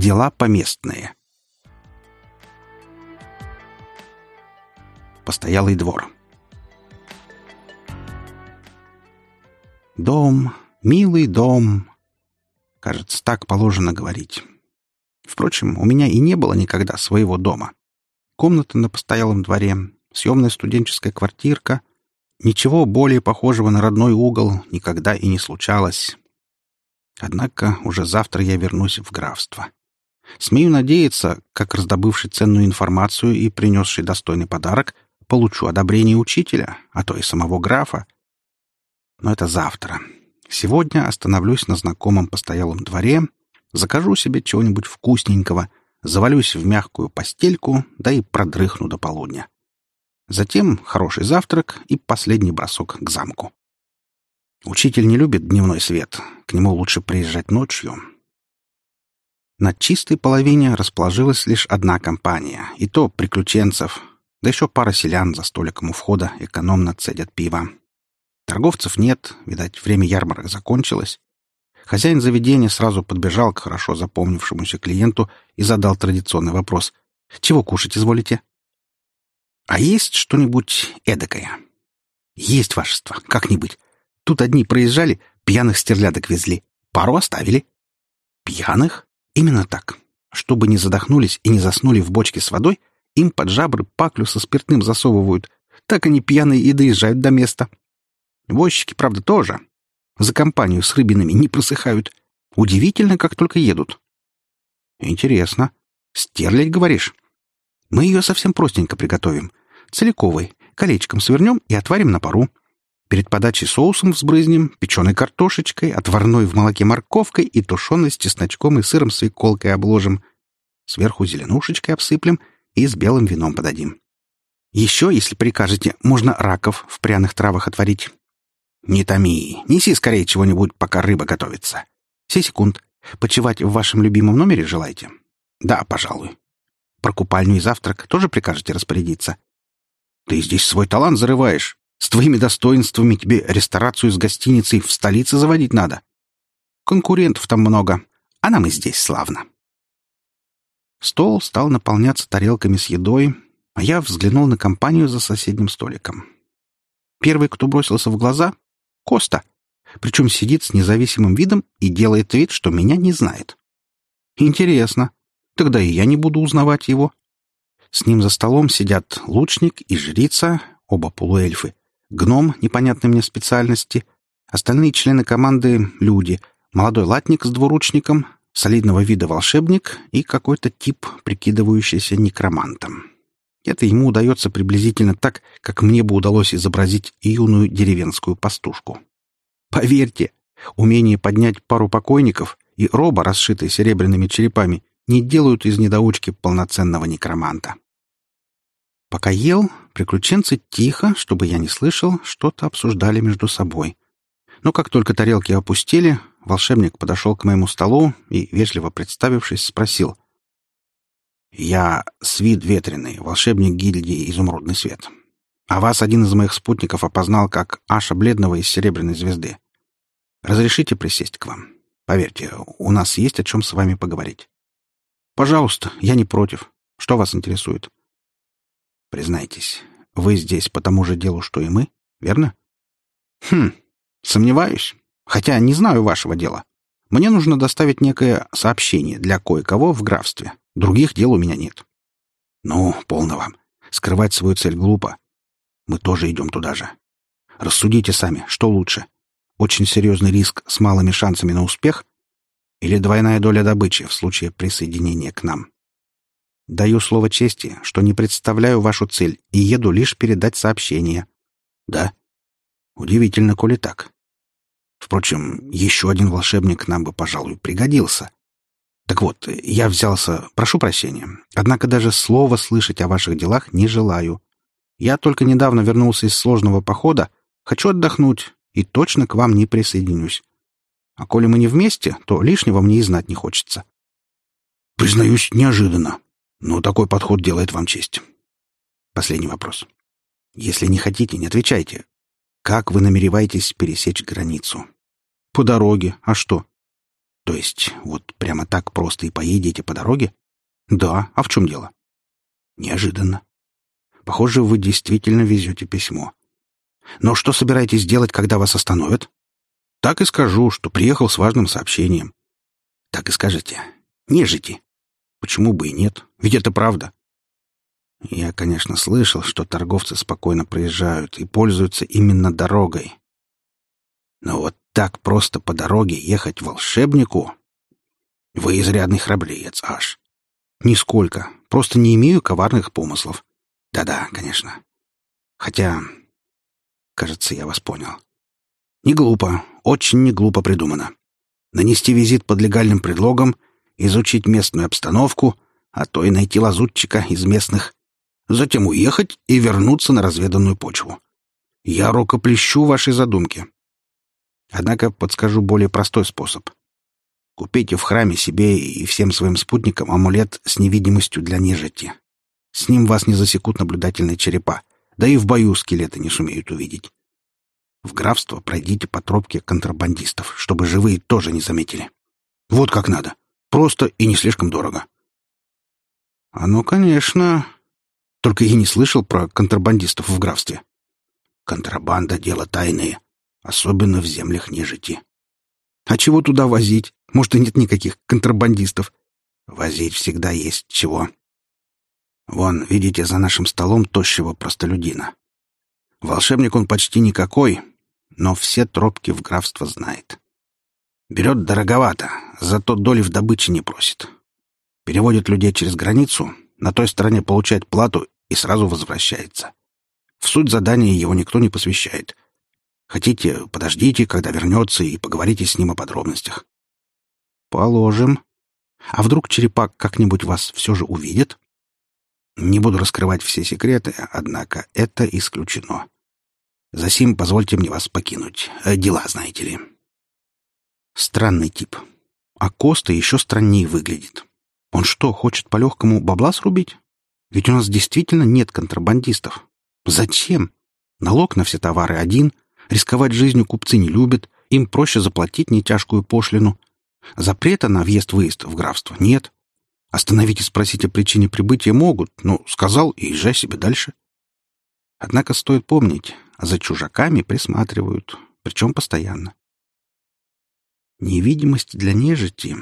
Дела поместные. Постоялый двор. Дом, милый дом. Кажется, так положено говорить. Впрочем, у меня и не было никогда своего дома. Комната на постоялом дворе, съемная студенческая квартирка. Ничего более похожего на родной угол никогда и не случалось. Однако уже завтра я вернусь в графство. Смею надеяться, как раздобывший ценную информацию и принесший достойный подарок, получу одобрение учителя, а то и самого графа. Но это завтра. Сегодня остановлюсь на знакомом постоялом дворе, закажу себе чего-нибудь вкусненького, завалюсь в мягкую постельку, да и продрыхну до полудня. Затем хороший завтрак и последний бросок к замку. Учитель не любит дневной свет, к нему лучше приезжать ночью. На чистой половине расположилась лишь одна компания, и то приключенцев, да еще пара селян за столиком у входа экономно цедят пиво. Торговцев нет, видать, время ярмарок закончилось. Хозяин заведения сразу подбежал к хорошо запомнившемуся клиенту и задал традиционный вопрос. «Чего кушать изволите?» «А есть что-нибудь эдакое?» «Есть, вашество, как-нибудь. Тут одни проезжали, пьяных стерлядок везли. Пару оставили». «Пьяных?» «Именно так. Чтобы не задохнулись и не заснули в бочке с водой, им под жабры паклю со спиртным засовывают. Так они пьяные и доезжают до места. Возчики, правда, тоже. За компанию с рыбинами не просыхают. Удивительно, как только едут. Интересно. Стерлядь, говоришь? Мы ее совсем простенько приготовим. Целиковой. Колечком свернем и отварим на пару. Перед подачей соусом взбрызнем, печеной картошечкой, отварной в молоке морковкой и тушеной с чесночком и сыром свеколкой обложим. Сверху зеленушечкой обсыплем и с белым вином подадим. Еще, если прикажете, можно раков в пряных травах отварить. Не томи, неси скорее чего-нибудь, пока рыба готовится. Сей секунд. Почевать в вашем любимом номере желаете? Да, пожалуй. Про купальню и завтрак тоже прикажете распорядиться? Ты здесь свой талант зарываешь. С твоими достоинствами тебе ресторацию с гостиницей в столице заводить надо. Конкурентов там много, а нам и здесь славно. Стол стал наполняться тарелками с едой, а я взглянул на компанию за соседним столиком. Первый, кто бросился в глаза — Коста, причем сидит с независимым видом и делает вид, что меня не знает. Интересно. Тогда и я не буду узнавать его. С ним за столом сидят лучник и жрица, оба полуэльфы, гном непонятной мне специальности, остальные члены команды — люди, молодой латник с двуручником, солидного вида волшебник и какой-то тип, прикидывающийся некромантом. Это ему удается приблизительно так, как мне бы удалось изобразить юную деревенскую пастушку. Поверьте, умение поднять пару покойников и роба, расшитые серебряными черепами, не делают из недоучки полноценного некроманта. Пока ел, приключенцы тихо, чтобы я не слышал, что-то обсуждали между собой. Но как только тарелки опустили, волшебник подошел к моему столу и, вежливо представившись, спросил. «Я Свид Ветреный, волшебник гильдии «Изумрудный свет». А вас один из моих спутников опознал как Аша Бледного из Серебряной звезды. Разрешите присесть к вам? Поверьте, у нас есть о чем с вами поговорить. Пожалуйста, я не против. Что вас интересует?» Признайтесь, вы здесь по тому же делу, что и мы, верно? Хм, сомневаюсь. Хотя не знаю вашего дела. Мне нужно доставить некое сообщение для кое-кого в графстве. Других дел у меня нет. Ну, полно вам. Скрывать свою цель глупо. Мы тоже идем туда же. Рассудите сами, что лучше. Очень серьезный риск с малыми шансами на успех или двойная доля добычи в случае присоединения к нам. Даю слово чести, что не представляю вашу цель и еду лишь передать сообщение. Да? Удивительно, коли так. Впрочем, еще один волшебник нам бы, пожалуй, пригодился. Так вот, я взялся, прошу прощения, однако даже слова слышать о ваших делах не желаю. Я только недавно вернулся из сложного похода, хочу отдохнуть и точно к вам не присоединюсь. А коли мы не вместе, то лишнего мне и знать не хочется. Признаюсь, неожиданно. Но такой подход делает вам честь. Последний вопрос. Если не хотите, не отвечайте. Как вы намереваетесь пересечь границу? По дороге. А что? То есть вот прямо так просто и поедете по дороге? Да, а в чем дело? Неожиданно. Похоже, вы действительно везете письмо. Но что собираетесь делать, когда вас остановят? Так и скажу, что приехал с важным сообщением. Так и скажете. Нежити. Почему бы и нет? Ведь это правда. Я, конечно, слышал, что торговцы спокойно проезжают и пользуются именно дорогой. Но вот так просто по дороге ехать волшебнику? Вы изрядный храбреец, аж. Нисколько. Просто не имею коварных помыслов. Да-да, конечно. Хотя, кажется, я вас понял. Не глупо, очень не глупо придумано. Нанести визит под легальным предлогом, изучить местную обстановку, а то и найти лазутчика из местных, затем уехать и вернуться на разведанную почву. Я рукоплещу вашей задумке. Однако подскажу более простой способ. Купите в храме себе и всем своим спутникам амулет с невидимостью для нежити. С ним вас не засекут наблюдательные черепа, да и в бою скелеты не сумеют увидеть. В графство пройдите по тропке контрабандистов, чтобы живые тоже не заметили. Вот как надо. Просто и не слишком дорого. А ну, конечно. Только я не слышал про контрабандистов в графстве. Контрабанда — дело тайное, особенно в землях нежити. А чего туда возить? Может, и нет никаких контрабандистов. Возить всегда есть чего. Вон, видите, за нашим столом тощего простолюдина. Волшебник он почти никакой, но все тропки в графство знает. Берет дороговато, зато доли в добыче не просит. Переводит людей через границу, на той стороне получает плату и сразу возвращается. В суть задания его никто не посвящает. Хотите, подождите, когда вернется, и поговорите с ним о подробностях. Положим. А вдруг черепак как-нибудь вас все же увидит? Не буду раскрывать все секреты, однако это исключено. Засим позвольте мне вас покинуть. Э, дела, знаете ли. Странный тип. А Коста еще страннее выглядит. Он что, хочет по-легкому бабла срубить? Ведь у нас действительно нет контрабандистов. Зачем? Налог на все товары один, рисковать жизнью купцы не любят, им проще заплатить нетяжкую пошлину. Запрета на въезд-выезд в графство нет. Остановить и спросить о причине прибытия могут, но сказал и езжай себе дальше. Однако стоит помнить, за чужаками присматривают, причем постоянно. Невидимость для нежити,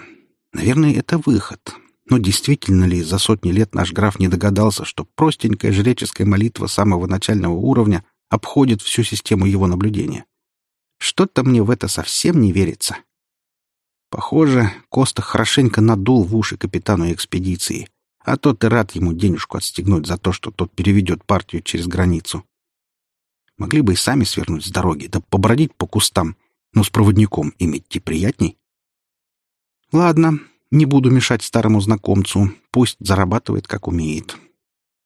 наверное, это выход. Но действительно ли за сотни лет наш граф не догадался, что простенькая жреческая молитва самого начального уровня обходит всю систему его наблюдения? Что-то мне в это совсем не верится. Похоже, Коста хорошенько надул в уши капитану экспедиции, а тот и рад ему денежку отстегнуть за то, что тот переведет партию через границу. Могли бы и сами свернуть с дороги, да побродить по кустам, но с проводником иметь приятней. Ладно, не буду мешать старому знакомцу, пусть зарабатывает, как умеет.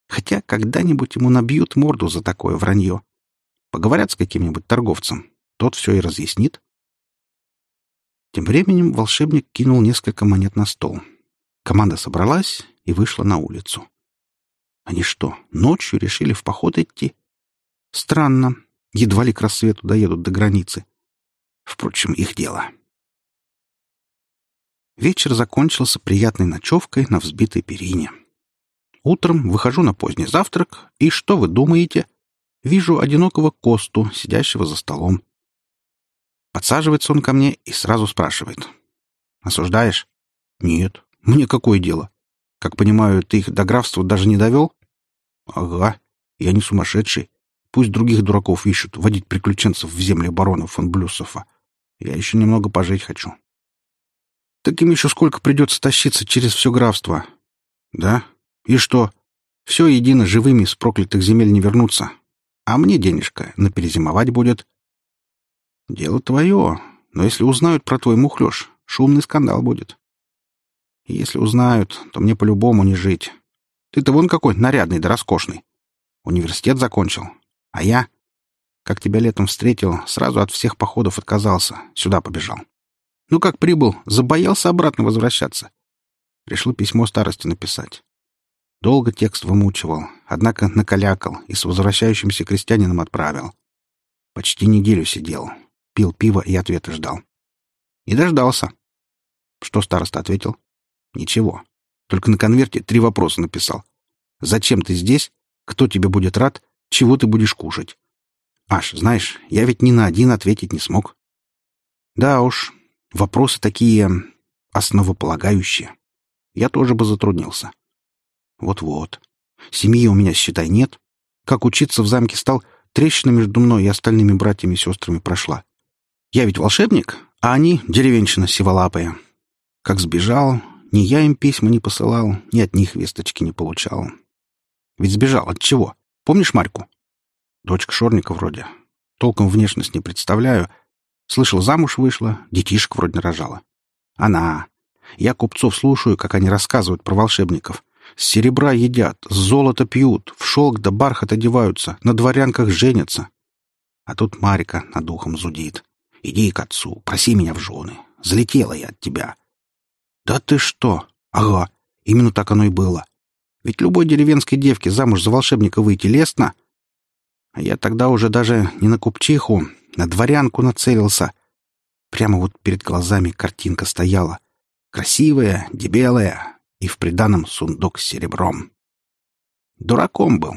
Хотя когда-нибудь ему набьют морду за такое вранье. Поговорят с каким-нибудь торговцем, тот все и разъяснит. Тем временем волшебник кинул несколько монет на стол. Команда собралась и вышла на улицу. Они что, ночью решили в поход идти? Странно. Едва ли к рассвету доедут до границы. Впрочем, их дело. Вечер закончился приятной ночевкой на взбитой перине. Утром выхожу на поздний завтрак, и что вы думаете? Вижу одинокого Косту, сидящего за столом. Подсаживается он ко мне и сразу спрашивает. «Осуждаешь?» «Нет. Мне какое дело? Как понимаю, ты их до графства даже не довел?» «Ага. Я не сумасшедший. Пусть других дураков ищут водить приключенцев в земли барона фон Блюсова. Я еще немного пожить хочу». «Так им еще сколько придется тащиться через все графство?» «Да? И что? Все едино живыми с проклятых земель не вернуться. А мне денежка на перезимовать будет. Дело твое, но если узнают про твой мухлёж, шумный скандал будет. И если узнают, то мне по-любому не жить. Ты-то вон какой нарядный да роскошный. Университет закончил. А я, как тебя летом встретил, сразу от всех походов отказался. Сюда побежал. Ну, как прибыл, забоялся обратно возвращаться. Пришло письмо старости написать. Долго текст вымучивал, однако накалякал и с возвращающимся крестьянином отправил. Почти неделю сидел, пил пиво и ответа ждал. И дождался. Что староста ответил? Ничего. Только на конверте три вопроса написал. Зачем ты здесь? Кто тебе будет рад? Чего ты будешь кушать? Аш, знаешь, я ведь ни на один ответить не смог. Да уж, вопросы такие основополагающие. Я тоже бы затруднился. Вот-вот. Семьи у меня, считай, нет. Как учиться в замке стал, трещина между мной и остальными братьями и сестрами прошла. Я ведь волшебник, а они — деревенщина сиволапая. Как сбежал, ни я им письма не посылал, ни от них весточки не получал. Ведь сбежал от чего? Помнишь Марьку? Дочка Шорника вроде. Толком внешность не представляю. Слышал, замуж вышла, детишек вроде рожала. Она. Я купцов слушаю, как они рассказывают про волшебников. С серебра едят, с золота пьют, в шелк да бархат одеваются, на дворянках женятся. А тут Марика над ухом зудит. Иди к отцу, проси меня в жены. Залетела я от тебя. Да ты что? Ага, именно так оно и было. Ведь любой деревенской девке замуж за волшебника выйти лестно. А я тогда уже даже не на купчиху, на дворянку нацелился. Прямо вот перед глазами картинка стояла. Красивая, дебелая, и в приданом сундук с серебром. Дураком был.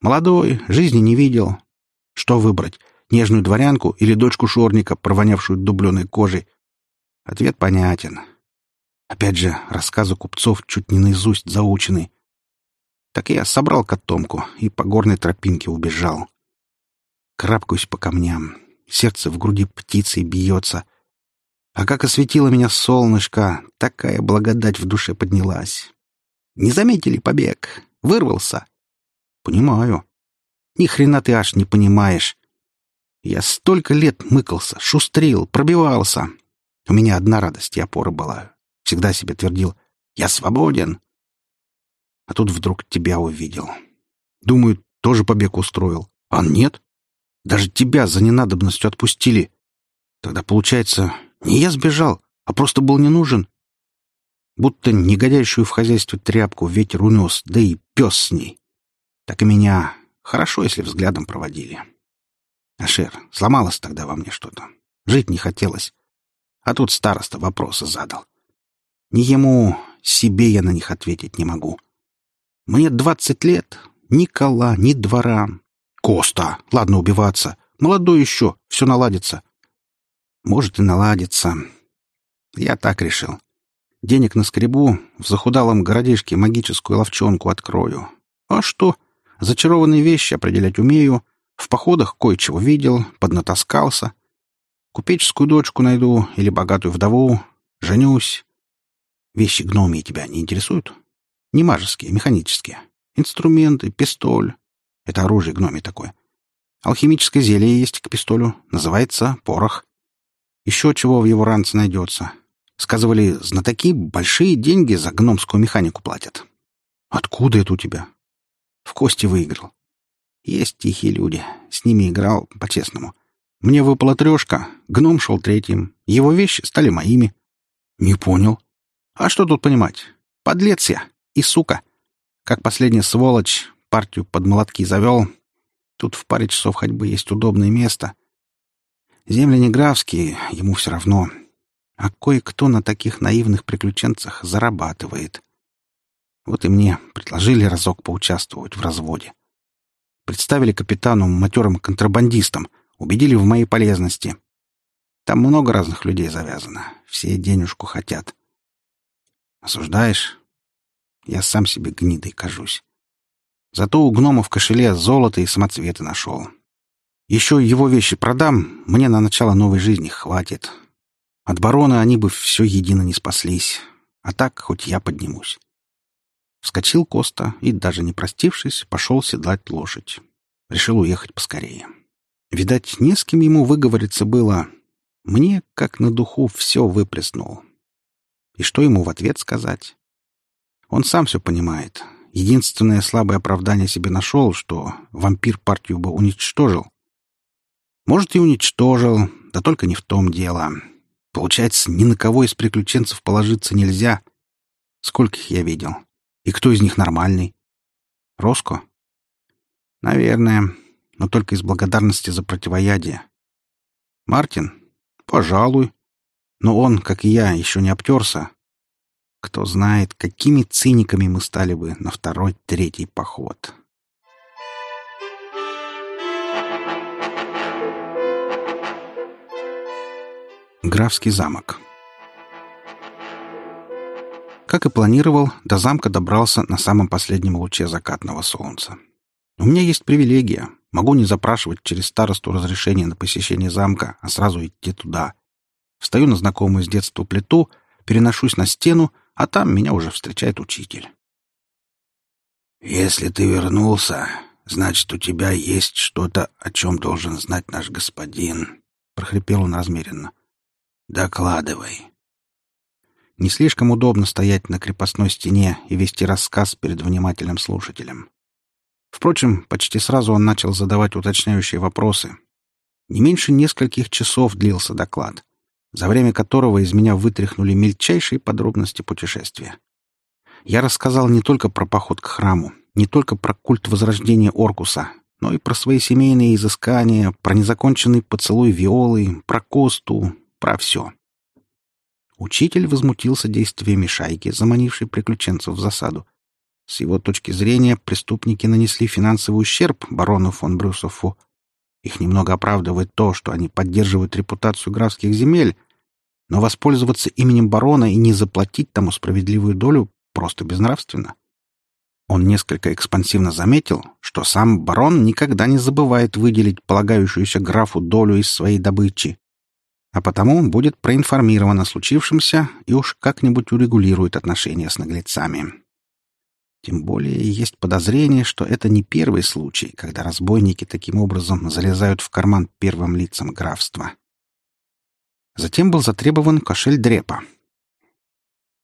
Молодой, жизни не видел. Что выбрать, нежную дворянку или дочку шорника, провонявшую дубленой кожей? Ответ понятен. Опять же, рассказы купцов чуть не наизусть заучены. Так я собрал котомку и по горной тропинке убежал. Крапкаюсь по камням. Сердце в груди птицей бьется. А как осветило меня солнышко, такая благодать в душе поднялась. Не заметили побег? Вырвался? Понимаю. Ни хрена ты аж не понимаешь. Я столько лет мыкался, шустрил, пробивался. У меня одна радость и опора была. Всегда себе твердил «Я свободен». А тут вдруг тебя увидел. Думаю, тоже побег устроил. А нет. Даже тебя за ненадобностью отпустили. Тогда, получается, не я сбежал, а просто был не нужен. Будто негодяйшую в хозяйстве тряпку ветер унес, да и пес с ней. Так и меня хорошо, если взглядом проводили. Ашер, сломалось тогда во мне что-то. Жить не хотелось. А тут староста вопросы задал. Ни ему, себе я на них ответить не могу. Мне двадцать лет, ни кола, ни двора. Коста, ладно убиваться. Молодой еще, все наладится. Может и наладится. Я так решил. Денег на скребу, в захудалом городишке магическую ловчонку открою. А что? Зачарованные вещи определять умею. В походах кое-чего видел, поднатаскался. Купеческую дочку найду или богатую вдову. Женюсь. Вещи гномии тебя не интересуют? Не мажеские, механические. Инструменты, пистоль. Это оружие гноми такое. Алхимическое зелье есть к пистолю. Называется порох. Еще чего в его ранце найдется. Сказывали, знатоки большие деньги за гномскую механику платят. Откуда это у тебя? В кости выиграл. Есть тихие люди. С ними играл по-честному. Мне выпала трешка, гном шел третьим. Его вещи стали моими. Не понял. А что тут понимать? Подлец я и сука. Как последняя сволочь, партию под молотки завел. Тут в паре часов ходьбы есть удобное место. Земли не графские, ему все равно. А кое-кто на таких наивных приключенцах зарабатывает. Вот и мне предложили разок поучаствовать в разводе. Представили капитану матерым контрабандистом, убедили в моей полезности. Там много разных людей завязано, все денежку хотят. Осуждаешь? Я сам себе гнидой кажусь. Зато у гнома в кошеле золото и самоцветы нашел. Еще его вещи продам, мне на начало новой жизни хватит. От барона они бы все едино не спаслись. А так хоть я поднимусь. Вскочил Коста и, даже не простившись, пошел седлать лошадь. Решил уехать поскорее. Видать, не с кем ему выговориться было. Мне, как на духу, все выплеснул. И что ему в ответ сказать? Он сам все понимает. Единственное слабое оправдание себе нашел, что вампир партию бы уничтожил, может, и уничтожил, да только не в том дело. Получается, ни на кого из приключенцев положиться нельзя. Скольких я видел? И кто из них нормальный? Роско? Наверное, но только из благодарности за противоядие. Мартин? Пожалуй. Но он, как и я, еще не обтерся. Кто знает, какими циниками мы стали бы на второй-третий поход. Графский замок Как и планировал, до замка добрался на самом последнем луче закатного солнца. У меня есть привилегия. Могу не запрашивать через старосту разрешение на посещение замка, а сразу идти туда. Встаю на знакомую с детства плиту, переношусь на стену, а там меня уже встречает учитель. «Если ты вернулся, значит, у тебя есть что-то, о чем должен знать наш господин», — прохрипел он размеренно. «Докладывай». Не слишком удобно стоять на крепостной стене и вести рассказ перед внимательным слушателем. Впрочем, почти сразу он начал задавать уточняющие вопросы. Не меньше нескольких часов длился доклад, за время которого из меня вытряхнули мельчайшие подробности путешествия. Я рассказал не только про поход к храму, не только про культ возрождения Оркуса, но и про свои семейные изыскания, про незаконченный поцелуй Виолы, про Косту, про все. Учитель возмутился действиями шайки, заманившей приключенцев в засаду, с его точки зрения, преступники нанесли финансовый ущерб барону фон Брюсофу. Их немного оправдывает то, что они поддерживают репутацию графских земель, но воспользоваться именем барона и не заплатить тому справедливую долю просто безнравственно. Он несколько экспансивно заметил, что сам барон никогда не забывает выделить полагающуюся графу долю из своей добычи, а потому будет проинформирован о случившемся и уж как-нибудь урегулирует отношения с наглецами. Тем более есть подозрение, что это не первый случай, когда разбойники таким образом залезают в карман первым лицам графства. Затем был затребован кошель Дрепа.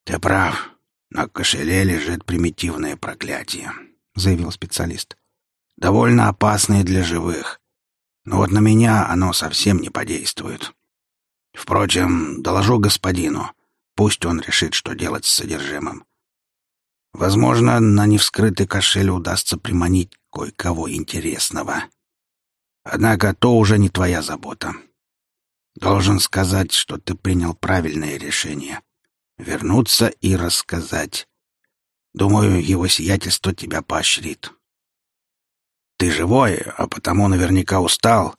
«Ты прав. На кошеле лежит примитивное проклятие», — заявил специалист. «Довольно опасное для живых. Но вот на меня оно совсем не подействует. Впрочем, доложу господину. Пусть он решит, что делать с содержимым. Возможно, на невскрытый кошель удастся приманить кое-кого интересного. Однако то уже не твоя забота. Должен сказать, что ты принял правильное решение. Вернуться и рассказать. Думаю, его сиятельство тебя поощрит. Ты живой, а потому наверняка устал.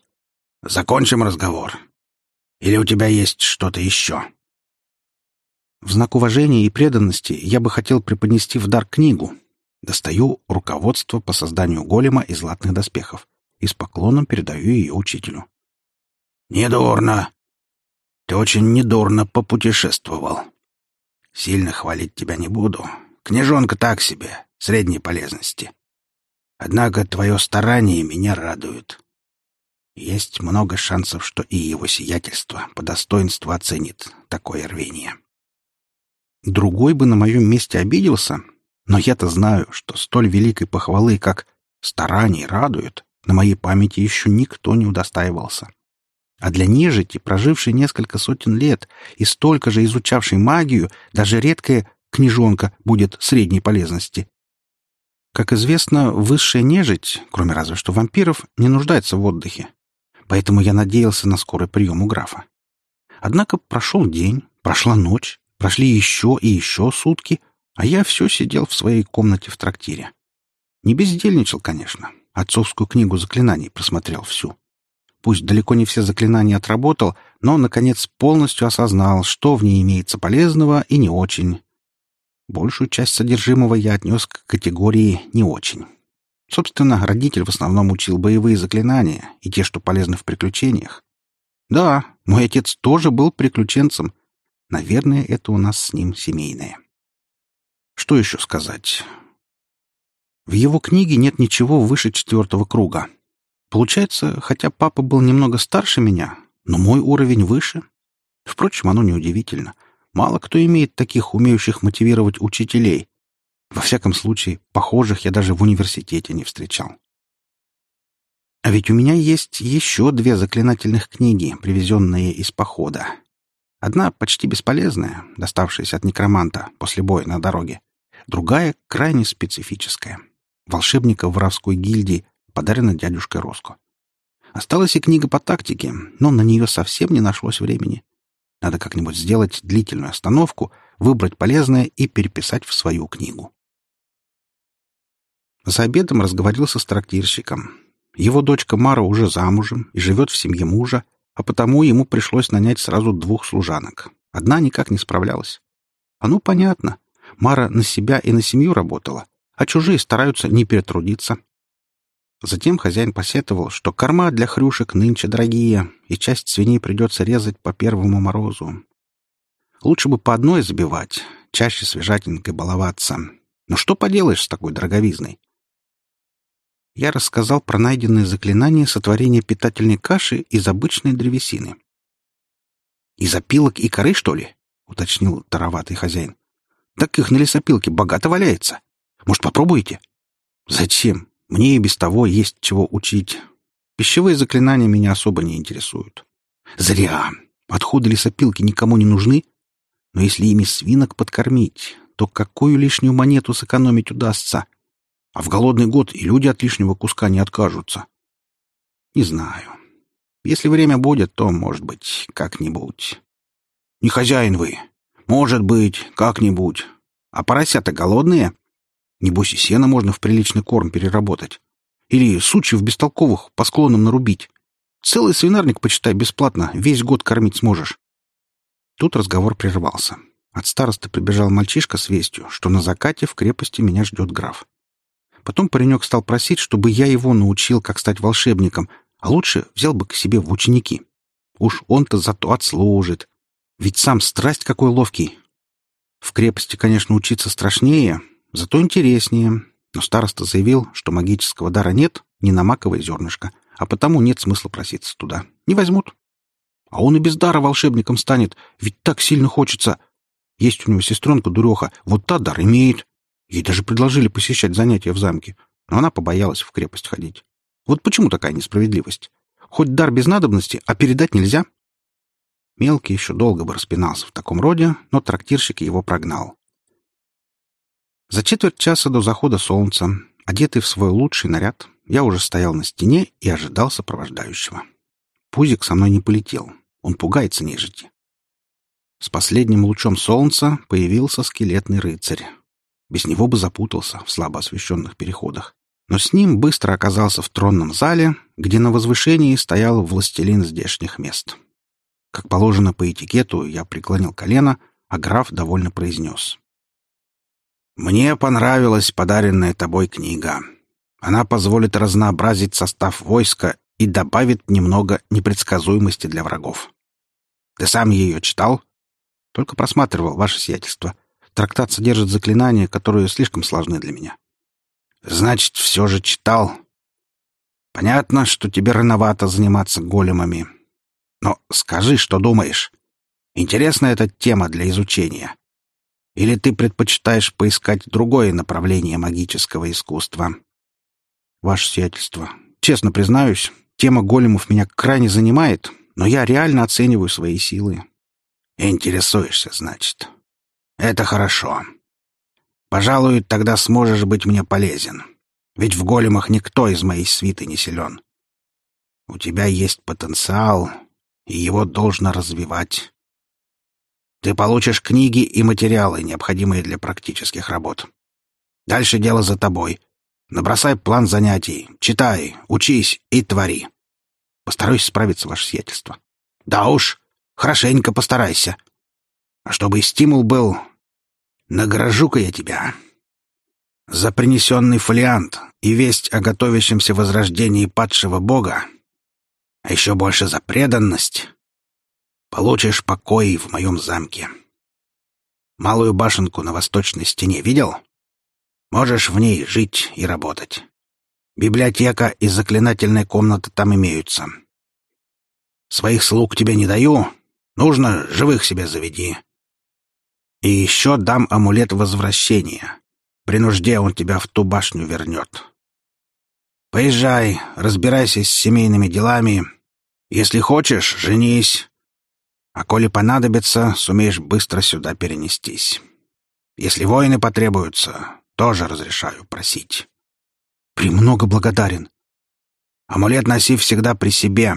Закончим разговор. Или у тебя есть что-то еще?» В знак уважения и преданности я бы хотел преподнести в дар книгу. Достаю руководство по созданию голема из латных доспехов и с поклоном передаю ее учителю. «Недурно. Ты очень недурно попутешествовал. Сильно хвалить тебя не буду. Книжонка так себе, средней полезности. Однако твое старание меня радует. Есть много шансов, что и его сиятельство по достоинству оценит такое рвение». Другой бы на моем месте обиделся, но я-то знаю, что столь великой похвалы, как «старание радует», на моей памяти еще никто не удостаивался. А для нежити, прожившей несколько сотен лет и столько же изучавшей магию, даже редкая книжонка будет средней полезности. Как известно, высшая нежить, кроме разве что вампиров, не нуждается в отдыхе. Поэтому я надеялся на скорый прием у графа. Однако прошел день, прошла ночь, Прошли еще и еще сутки, а я все сидел в своей комнате в трактире. Не бездельничал, конечно. Отцовскую книгу заклинаний просмотрел всю. Пусть далеко не все заклинания отработал, но, наконец, полностью осознал, что в ней имеется полезного и не очень. Большую часть содержимого я отнес к категории «не очень». Собственно, родитель в основном учил боевые заклинания и те, что полезны в приключениях. Да, мой отец тоже был приключенцем, Наверное, это у нас с ним семейное. Что еще сказать? В его книге нет ничего выше четвертого круга. Получается, хотя папа был немного старше меня, но мой уровень выше. Впрочем, оно неудивительно. Мало кто имеет таких умеющих мотивировать учителей. Во всяком случае, похожих я даже в университете не встречал. А ведь у меня есть еще две заклинательных книги, привезенные из похода. Одна почти бесполезная, доставшаяся от некроманта после боя на дороге. Другая крайне специфическая. Волшебника воровской гильдии, подарена дядюшкой Роско. Осталась и книга по тактике, но на нее совсем не нашлось времени. Надо как-нибудь сделать длительную остановку, выбрать полезное и переписать в свою книгу. За обедом разговорился с трактирщиком. Его дочка Мара уже замужем и живет в семье мужа, а потому ему пришлось нанять сразу двух служанок. Одна никак не справлялась. А ну, понятно. Мара на себя и на семью работала, а чужие стараются не перетрудиться. Затем хозяин посетовал, что корма для хрюшек нынче дорогие, и часть свиней придется резать по первому морозу. Лучше бы по одной забивать, чаще свежатенькой баловаться. Но что поделаешь с такой дороговизной? Я рассказал про найденное заклинание сотворения питательной каши из обычной древесины. «Из опилок и коры, что ли?» — уточнил тароватый хозяин. «Так их на лесопилке богато валяется. Может, попробуете?» «Зачем? Мне и без того есть чего учить. Пищевые заклинания меня особо не интересуют. Зря. Отходы лесопилки никому не нужны. Но если ими свинок подкормить, то какую лишнюю монету сэкономить удастся? А в голодный год и люди от лишнего куска не откажутся. Не знаю. Если время будет, то, может быть, как-нибудь. Не хозяин вы. Может быть, как-нибудь. А поросята голодные? Небось и сено можно в приличный корм переработать. Или сучьев бестолковых по склонам нарубить. Целый свинарник, почитай, бесплатно, весь год кормить сможешь. Тут разговор прервался. От старосты прибежал мальчишка с вестью, что на закате в крепости меня ждет граф. Потом паренек стал просить, чтобы я его научил, как стать волшебником, а лучше взял бы к себе в ученики. Уж он-то зато отслужит. Ведь сам страсть какой ловкий. В крепости, конечно, учиться страшнее, Зато интереснее. Но староста заявил, что магического дара нет, ни на маковое зернышко, а потому нет смысла проситься туда. Не возьмут. А он и без дара волшебником станет, ведь так сильно хочется. Есть у него сестренка дуреха, вот та дар имеет. Ей даже предложили посещать занятия в замке, но она побоялась в крепость ходить. Вот почему такая несправедливость? Хоть дар без надобности, а передать нельзя? Мелкий еще долго бы распинался в таком роде, но трактирщик его прогнал. За четверть часа до захода солнца, одетый в свой лучший наряд, я уже стоял на стене и ожидал сопровождающего. Пузик со мной не полетел. Он пугается нежити. С последним лучом солнца появился скелетный рыцарь. Без него бы запутался в слабо освещенных переходах. Но с ним быстро оказался в тронном зале, где на возвышении стоял властелин здешних мест. Как положено по этикету, я преклонил колено, а граф довольно произнес. Мне понравилась подаренная тобой книга. Она позволит разнообразить состав войска и добавит немного непредсказуемости для врагов. Ты сам ее читал? Только просматривал, ваше сиятельство. Трактат содержит заклинания, которые слишком сложны для меня. Значит, все же читал. Понятно, что тебе рановато заниматься големами. Но скажи, что думаешь. Интересна эта тема для изучения. Или ты предпочитаешь поискать другое направление магического искусства? Ваше сиятельство, честно признаюсь, тема големов меня крайне занимает, но я реально оцениваю свои силы. Интересуешься, значит. Это хорошо. Пожалуй, тогда сможешь быть мне полезен. Ведь в големах никто из моей свиты не силен. У тебя есть потенциал, и его должно развивать. Ты получишь книги и материалы, необходимые для практических работ. Дальше дело за тобой. Набросай план занятий, читай, учись и твори. Постараюсь справиться, ваше сиятельство. Да уж, хорошенько постарайся. А чтобы и стимул был, награжу-ка я тебя. За принесенный фолиант и весть о готовящемся возрождении падшего бога, а еще больше за преданность, Получишь покой в моем замке. Малую башенку на восточной стене видел? Можешь в ней жить и работать. Библиотека и заклинательная комната там имеются. Своих слуг тебе не даю. Нужно, живых себе заведи. И еще дам амулет возвращения. При нужде он тебя в ту башню вернет. Поезжай, разбирайся с семейными делами. Если хочешь, женись. А коли понадобится, сумеешь быстро сюда перенестись. Если воины потребуются, тоже разрешаю просить. Премного благодарен. Амулет носи всегда при себе.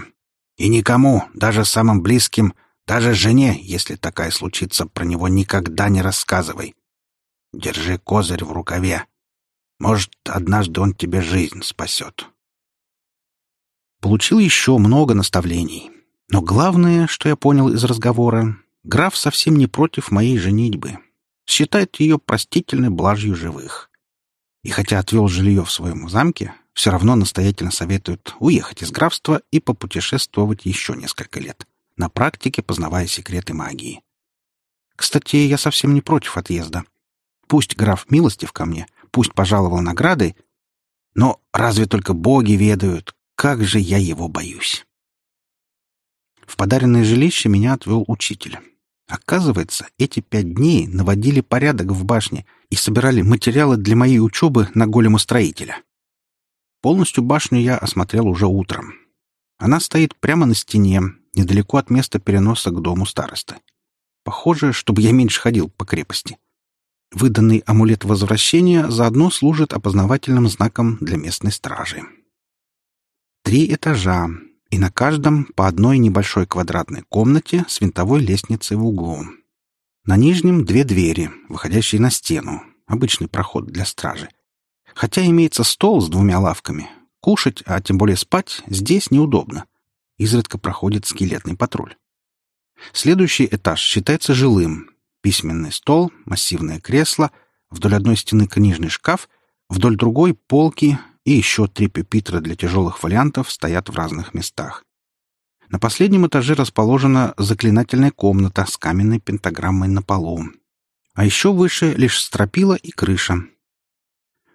И никому, даже самым близким, Даже жене, если такая случится, про него никогда не рассказывай. Держи козырь в рукаве. Может, однажды он тебе жизнь спасет. Получил еще много наставлений. Но главное, что я понял из разговора, граф совсем не против моей женитьбы. Считает ее простительной блажью живых. И хотя отвел жилье в своем замке, все равно настоятельно советует уехать из графства и попутешествовать еще несколько лет, на практике познавая секреты магии. Кстати, я совсем не против отъезда. Пусть граф милостив ко мне, пусть пожаловал награды, но разве только боги ведают, как же я его боюсь. В подаренное жилище меня отвел учитель. Оказывается, эти пять дней наводили порядок в башне и собирали материалы для моей учебы на големостроителя. Полностью башню я осмотрел уже утром. Она стоит прямо на стене, недалеко от места переноса к дому старосты. Похоже, чтобы я меньше ходил по крепости. Выданный амулет возвращения заодно служит опознавательным знаком для местной стражи. Три этажа, и на каждом по одной небольшой квадратной комнате с винтовой лестницей в углу. На нижнем две двери, выходящие на стену, обычный проход для стражи. Хотя имеется стол с двумя лавками. Кушать, а тем более спать, здесь неудобно. Изредка проходит скелетный патруль. Следующий этаж считается жилым. Письменный стол, массивное кресло, вдоль одной стены книжный шкаф, вдоль другой — полки и еще три пюпитра для тяжелых фолиантов стоят в разных местах. На последнем этаже расположена заклинательная комната с каменной пентаграммой на полу. А еще выше лишь стропила и крыша,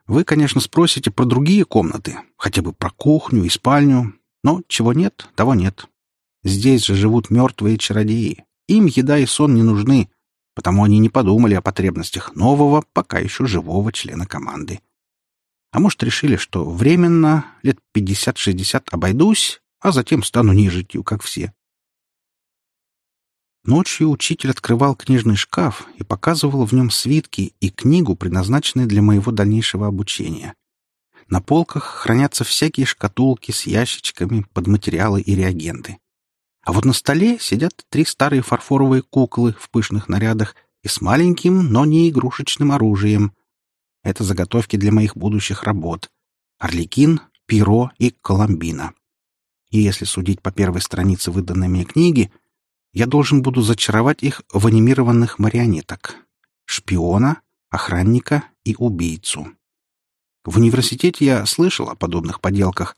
вы, конечно, спросите про другие комнаты, хотя бы про кухню и спальню, но чего нет, того нет. Здесь же живут мертвые чародеи. Им еда и сон не нужны, потому они не подумали о потребностях нового, пока еще живого члена команды. А может, решили, что временно, лет 50-60 обойдусь, а затем стану нежитью, как все. Ночью учитель открывал книжный шкаф и показывал в нем свитки и книгу, предназначенные для моего дальнейшего обучения. На полках хранятся всякие шкатулки с ящичками под материалы и реагенты. А вот на столе сидят три старые фарфоровые куклы в пышных нарядах и с маленьким, но не игрушечным оружием. Это заготовки для моих будущих работ. Орликин, Пиро и Коломбина. И если судить по первой странице выданной мне книги — я должен буду зачаровать их в анимированных марионеток. Шпиона, охранника и убийцу. В университете я слышал о подобных поделках.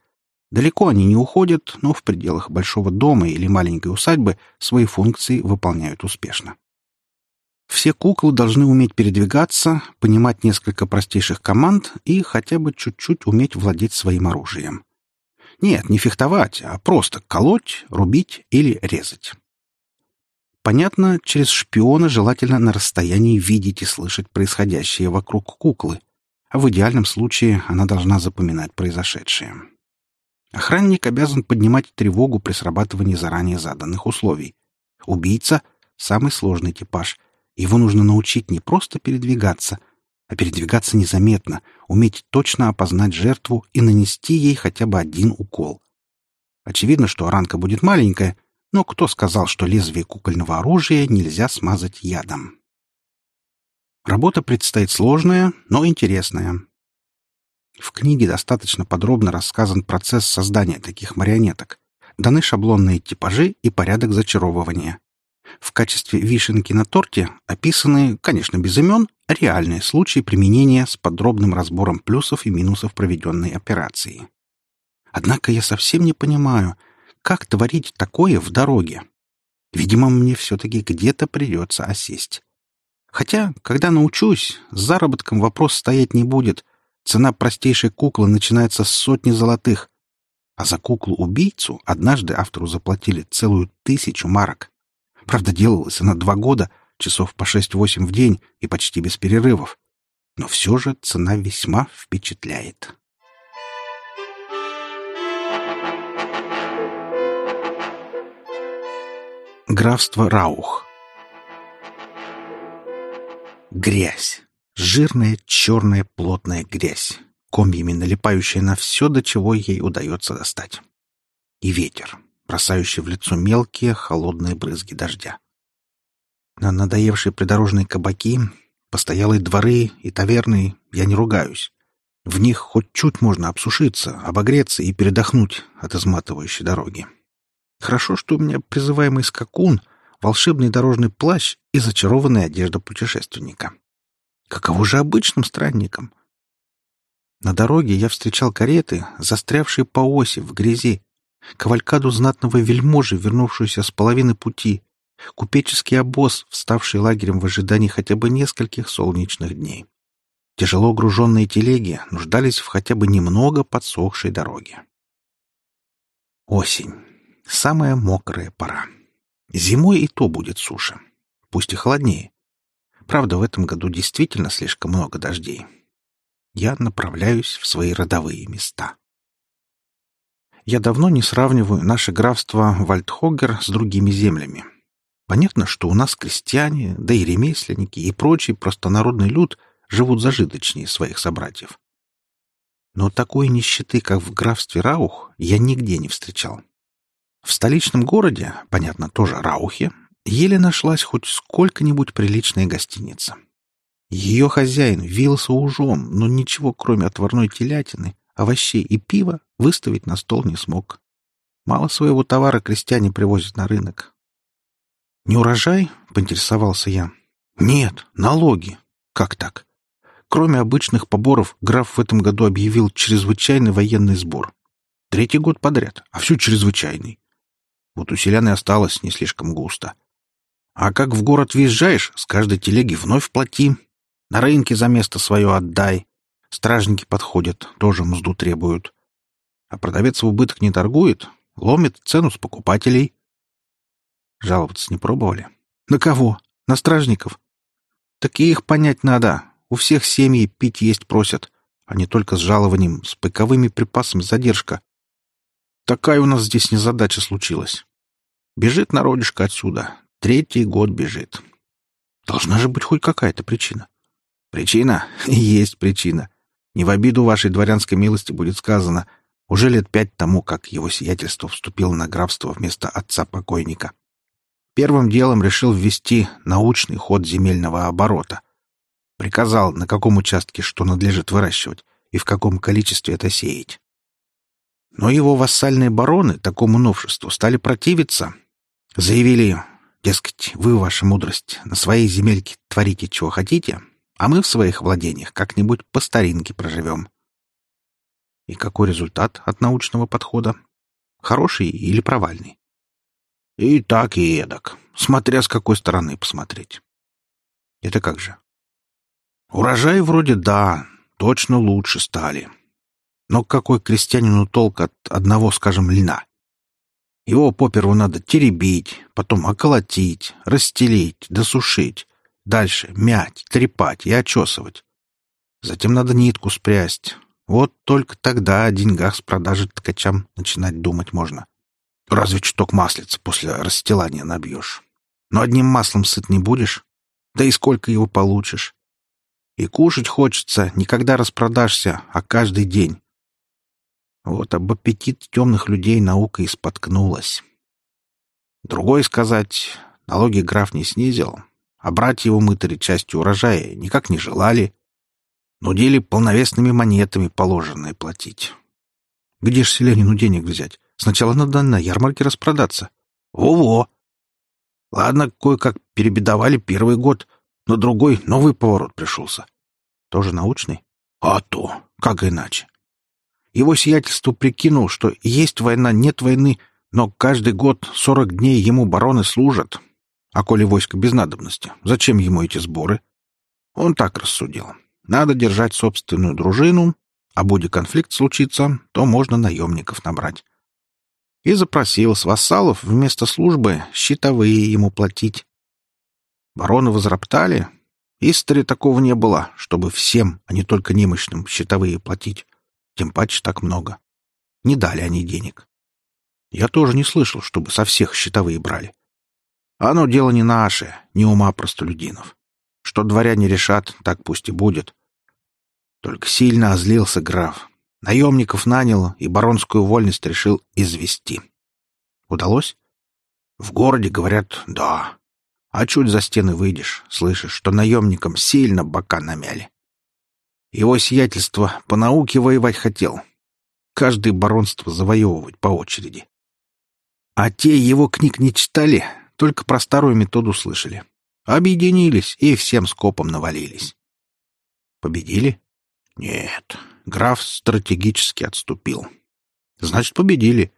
Далеко они не уходят, но в пределах большого дома или маленькой усадьбы свои функции выполняют успешно. Все куклы должны уметь передвигаться, понимать несколько простейших команд и хотя бы чуть-чуть уметь владеть своим оружием. Нет, не фехтовать, а просто колоть, рубить или резать. Понятно, через шпиона желательно на расстоянии видеть и слышать происходящее вокруг куклы, а в идеальном случае она должна запоминать произошедшее. Охранник обязан поднимать тревогу при срабатывании заранее заданных условий. Убийца — самый сложный типаж. Его нужно научить не просто передвигаться, а передвигаться незаметно, уметь точно опознать жертву и нанести ей хотя бы один укол. Очевидно, что ранка будет маленькая — но кто сказал, что лезвие кукольного оружия нельзя смазать ядом? Работа предстоит сложная, но интересная. В книге достаточно подробно рассказан процесс создания таких марионеток. Даны шаблонные типажи и порядок зачаровывания. В качестве вишенки на торте описаны, конечно, без имен, реальные случаи применения с подробным разбором плюсов и минусов проведенной операции. Однако я совсем не понимаю — как творить такое в дороге? Видимо, мне все-таки где-то придется осесть. Хотя, когда научусь, с заработком вопрос стоять не будет. Цена простейшей куклы начинается с сотни золотых. А за куклу-убийцу однажды автору заплатили целую тысячу марок. Правда, делалась она два года, часов по шесть-восемь в день и почти без перерывов. Но все же цена весьма впечатляет. Графство Раух. Грязь. Жирная, черная, плотная грязь, комьями налипающая на все, до чего ей удается достать. И ветер. бросающий в лицо мелкие холодные брызги дождя. На надоевшие придорожные кабаки, постоялые дворы и таверны я не ругаюсь. В них хоть чуть можно обсушиться, обогреться и передохнуть от изматывающей дороги. Хорошо, что у меня призываемый скакун, волшебный дорожный плащ и зачарованная одежда путешественника. Каково же обычным странникам? На дороге я встречал кареты, застрявшие по оси в грязи, кавалькаду знатного вельможи, вернувшуюся с половины пути, купеческий обоз, вставший лагерем в ожидании хотя бы нескольких солнечных дней. Тяжело груженные телеги нуждались в хотя бы немного подсохшей дороге. Осень. Самая мокрая пора. Зимой и то будет суша. Пусть и холоднее. Правда, в этом году действительно слишком много дождей. Я направляюсь в свои родовые места. Я давно не сравниваю наше графство Вальдхоггер с другими землями. Понятно, что у нас крестьяне, да и ремесленники, и прочий простонародный люд — живут зажиточнее своих собратьев. Но такой нищеты, как в графстве Раух, я нигде не встречал. В столичном городе, понятно, тоже Раухе, еле нашлась хоть сколько-нибудь приличная гостиница. Ее хозяин вился ужом, но ничего, кроме отварной телятины, овощей и пива, выставить на стол не смог. Мало своего товара крестьяне привозят на рынок. «Не урожай?» — поинтересовался я. «Нет, налоги. Как так? Кроме обычных поборов, граф в этом году объявил чрезвычайный военный сбор. Третий год подряд, а все чрезвычайный. Вот у селян и осталось не слишком густо. А как в город въезжаешь, с каждой телеги вновь плати. На рынке за место свое отдай. Стражники подходят, тоже мзду требуют. А продавец в убыток не торгует, ломит цену с покупателей. Жаловаться не пробовали? На кого? На стражников? Так и их понять надо, у всех семьи пить есть просят, а не только с жалованием, с пыковыми припасами задержка. Такая у нас здесь незадача случилась. Бежит народишко отсюда. Третий год бежит. Должна же быть хоть какая-то причина. Причина? Есть причина. Не в обиду вашей дворянской милости будет сказано. Уже лет пять тому, как его сиятельство вступил на графство вместо отца покойника. Первым делом решил ввести научный ход земельного оборота — Приказал, на каком участке что надлежит выращивать и в каком количестве это сеять. Но его вассальные бароны такому новшеству стали противиться. Заявили, дескать, вы, ваша мудрость, на своей земельке творите, чего хотите, а мы в своих владениях как-нибудь по старинке проживем. И какой результат от научного подхода? Хороший или провальный? И так, и эдак, смотря с какой стороны посмотреть. Это как же? Урожай вроде да, точно лучше стали. Но какой крестьянину толк от одного, скажем, льна? Его поперву надо теребить, потом околотить, расстелить, досушить, дальше мять, трепать и очесывать. Затем надо нитку спрясть. Вот только тогда о деньгах с продажи ткачам начинать думать можно. Разве чуток маслица после расстилания набьешь. Но одним маслом сыт не будешь. Да и сколько его получишь? И кушать хочется не когда распродашься, а каждый день. Вот об аппетит темных людей наука и споткнулась. Другой сказать, налоги граф не снизил, а брать его мытари частью урожая никак не желали. Нудили полновесными монетами положенное платить. Где ж селянину денег взять? Сначала надо на ярмарке распродаться. Во-во! Ладно, кое-как перебедовали первый год — но другой новый поворот пришелся. Тоже научный? А то, как иначе. Его сиятельство прикинул, что есть война, нет войны, но каждый год сорок дней ему бароны служат. А коли войско без надобности, зачем ему эти сборы? Он так рассудил. Надо держать собственную дружину, а будет конфликт случиться, то можно наемников набрать. И запросил с вассалов вместо службы щитовые ему платить. Бароны возроптали. Истори такого не было, чтобы всем, а не только немощным, счетовые платить. Тем паче так много. Не дали они денег. Я тоже не слышал, чтобы со всех счетовые брали. Оно дело не наше, не ума простолюдинов. Что дворяне решат, так пусть и будет. Только сильно озлился граф. Наемников нанял и баронскую вольность решил извести. Удалось? В городе, говорят, да. А чуть за стены выйдешь, слышишь, что наемникам сильно бока намяли. Его сиятельство по науке воевать хотел. Каждое баронство завоевывать по очереди. А те его книг не читали, только про старую методу слышали. Объединились и всем скопом навалились. Победили? Нет, граф стратегически отступил. Значит, победили.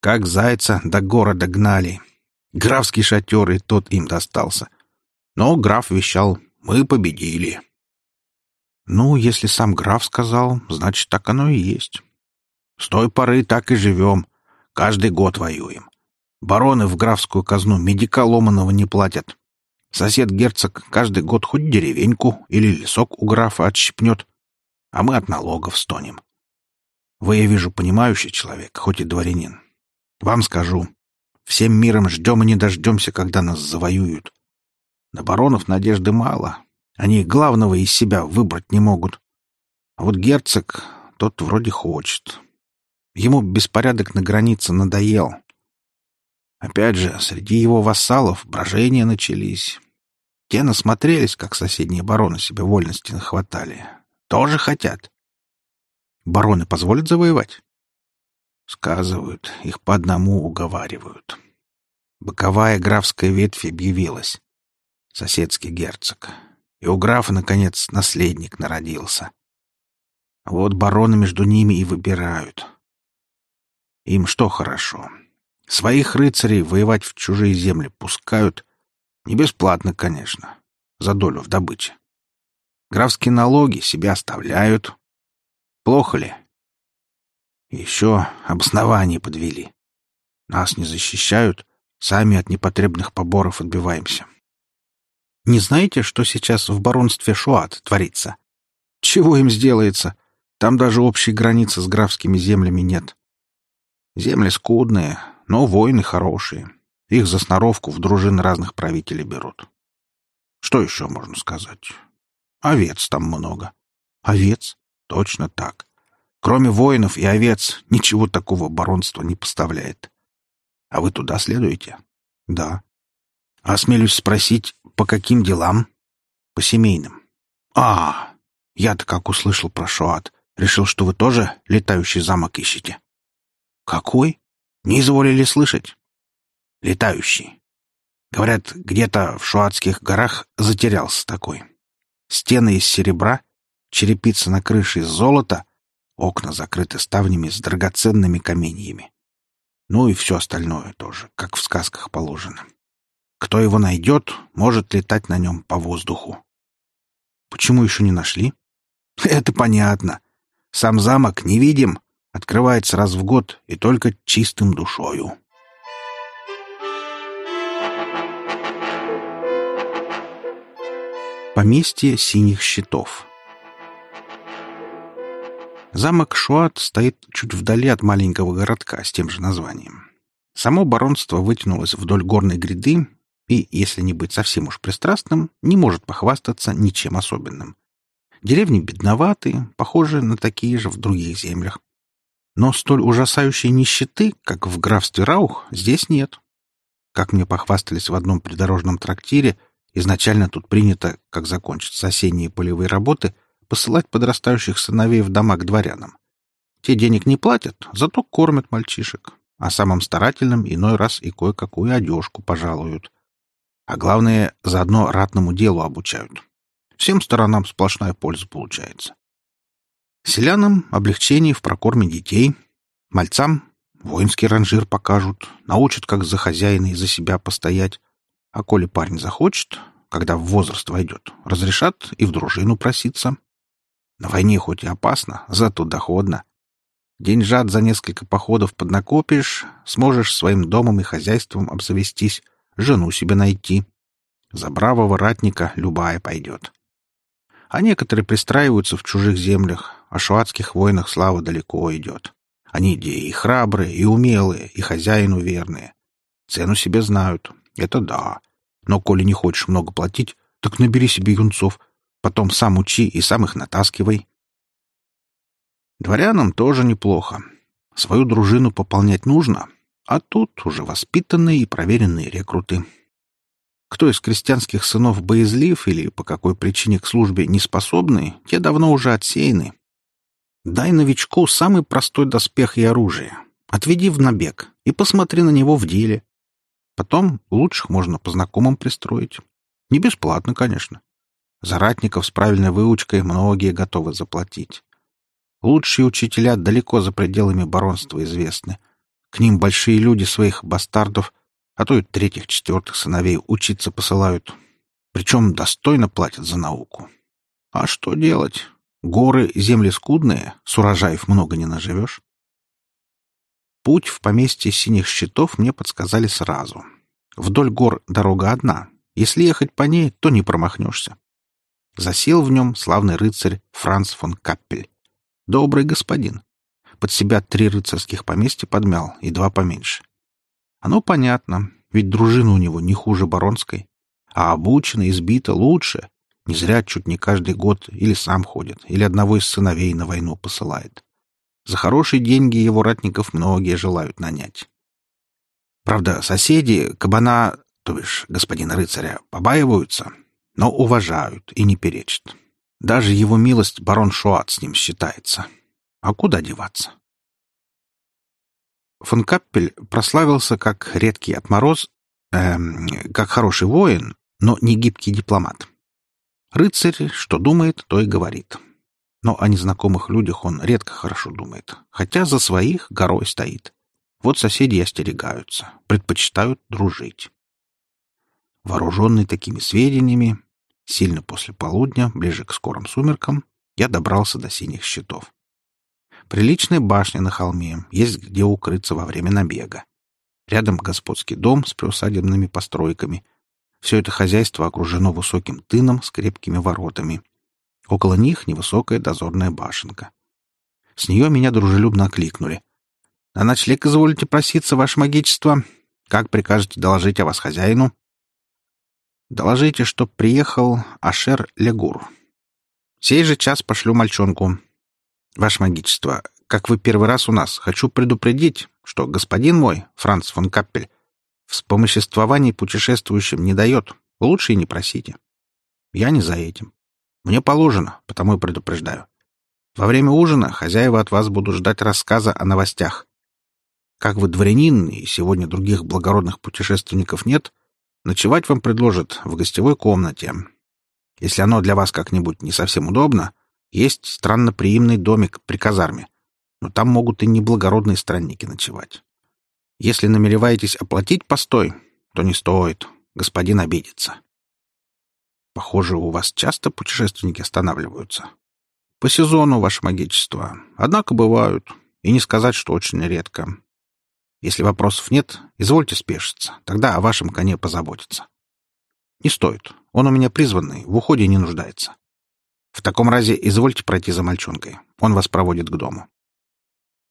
Как зайца до города гнали. Графский шатер и тот им достался. Но граф вещал «Мы победили». Ну, если сам граф сказал, значит, так оно и есть. С той поры так и живем. Каждый год воюем. Бароны в графскую казну медика ломаного не платят. Сосед-герцог каждый год хоть деревеньку или лесок у графа отщипнет, а мы от налогов стонем. Вы, я вижу, понимающий человек, хоть и дворянин. Вам скажу, всем миром ждем и не дождемся, когда нас завоюют. На баронов надежды мало. Они главного из себя выбрать не могут. А вот герцог, тот вроде хочет. Ему беспорядок на границе надоел. Опять же, среди его вассалов брожения начались. Те насмотрелись, как соседние бароны себе вольности нахватали. Тоже хотят. Бароны позволят завоевать? Сказывают, их по одному уговаривают. Боковая графская ветвь объявилась. Соседский герцог. И у графа, наконец, наследник народился. Вот бароны между ними и выбирают. Им что хорошо? Своих рыцарей воевать в чужие земли пускают. Не бесплатно, конечно. За долю в добыче. Графские налоги себе оставляют. Плохо ли? Еще обоснование подвели. Нас не защищают, сами от непотребных поборов отбиваемся. Не знаете, что сейчас в баронстве Шуат творится? Чего им сделается? Там даже общей границы с графскими землями нет. Земли скудные, но воины хорошие. Их за сноровку в дружины разных правителей берут. Что еще можно сказать? Овец там много. Овец? Точно так. Кроме воинов и овец, ничего такого баронства не поставляет. А вы туда следуете? Да. Осмелюсь спросить, по каким делам? По семейным. А, я-то как услышал про Шоат, решил, что вы тоже летающий замок ищете. Какой? Не изволили слышать? Летающий. Говорят, где-то в Шуатских горах затерялся такой. Стены из серебра, черепица на крыше из золота, окна закрыты ставнями с драгоценными каменьями. Ну и все остальное тоже, как в сказках положено. Кто его найдет, может летать на нем по воздуху. Почему еще не нашли? Это понятно. Сам замок невидим, открывается раз в год и только чистым душою. Поместье синих щитов Замок Шуат стоит чуть вдали от маленького городка с тем же названием. Само баронство вытянулось вдоль горной гряды и, если не быть совсем уж пристрастным, не может похвастаться ничем особенным. Деревни бедноваты, похожи на такие же в других землях. Но столь ужасающей нищеты, как в графстве Раух, здесь нет. Как мне похвастались в одном придорожном трактире, изначально тут принято, как закончатся осенние полевые работы, посылать подрастающих сыновей в дома к дворянам. Те денег не платят, зато кормят мальчишек, а самым старательным иной раз и кое-какую одежку пожалуют. А главное, заодно ратному делу обучают. Всем сторонам сплошная польза получается. Селянам облегчение в прокорме детей, мальцам воинский ранжир покажут, научат, как за хозяина и за себя постоять. А коли парень захочет, когда в возраст войдет, разрешат и в дружину проситься. На войне хоть и опасно, зато доходно. Деньжат за несколько походов поднакопишь, сможешь своим домом и хозяйством обзавестись, жену себе найти. За бравого ратника любая пойдет а некоторые пристраиваются в чужих землях, о шуатских войнах слава далеко идет. Они где и храбрые, и умелые, и хозяину верные. Цену себе знают, это да. Но коли не хочешь много платить, так набери себе юнцов, потом сам учи и сам их натаскивай. Дворянам тоже неплохо. Свою дружину пополнять нужно, А тут уже воспитанные и проверенные рекруты. Кто из крестьянских сынов боязлив или по какой причине к службе не способны, те давно уже отсеяны. Дай новичку самый простой доспех и оружие. Отведи в набег и посмотри на него в деле. Потом лучших можно по знакомым пристроить. Не бесплатно, конечно. За ратников с правильной выучкой многие готовы заплатить. Лучшие учителя далеко за пределами баронства известны. К ним большие люди своих бастардов, а то и третьих-четвертых сыновей учиться посылают. Причем достойно платят за науку. А что делать? Горы — земли скудные, с урожаев много не наживешь. Путь в поместье синих щитов мне подсказали сразу. Вдоль гор дорога одна. Если ехать по ней, то не промахнешься. Засел в нем славный рыцарь Франц фон Каппель. Добрый господин. Под себя три рыцарских поместья подмял и два поменьше. Оно понятно, ведь дружина у него не хуже баронской. А обучена, избита лучше, не зря чуть не каждый год или сам ходит, или одного из сыновей на войну посылает. За хорошие деньги его ратников многие желают нанять. Правда, соседи кабана, то бишь господина рыцаря, побаиваются, но уважают и не перечат. Даже его милость барон Шуат с ним считается. А куда деваться? Фон Каппель прославился как редкий отмороз, эм, как хороший воин, но не гибкий дипломат. Рыцарь, что думает, то и говорит. Но о незнакомых людях он редко хорошо думает, хотя за своих горой стоит. Вот соседи остерегаются, предпочитают дружить. Вооруженный такими сведениями, сильно после полудня, ближе к скорым сумеркам, я добрался до синих щитов. Приличная башня на холме, есть где укрыться во время набега. Рядом господский дом с приусадебными постройками, все это хозяйство окружено высоким тыном с крепкими воротами. Около них невысокая дозорная башенка. С нее меня дружелюбно окликнули. «На ночлег изволите проситься, ваше магичество? Как прикажете доложить о вас хозяину?» «Доложите, чтоб приехал Ашер Легур. Сей же час пошлю мальчонку. Ваше магичество, как вы первый раз у нас, хочу предупредить, что господин мой, Франц фон Каппель, Вспомоществование путешествующим не дает. Лучше и не просите. Я не за этим. Мне положено, потому и предупреждаю. Во время ужина хозяева от вас будут ждать рассказа о новостях. Как вы дворянин, и сегодня других благородных путешественников нет, ночевать вам предложат в гостевой комнате. Если оно для вас как-нибудь не совсем удобно, есть странноприимный домик при казарме, но там могут и неблагородные странники ночевать. Если намереваетесь оплатить постой, то не стоит. Господин обидится. Похоже, у вас часто путешественники останавливаются. По сезону, ваше магичество. Однако бывают. И не сказать, что очень редко. Если вопросов нет, извольте спешиться. Тогда о вашем коне позаботиться. Не стоит. Он у меня призванный, в уходе не нуждается. В таком разе извольте пройти за мальчонкой. Он вас проводит к дому.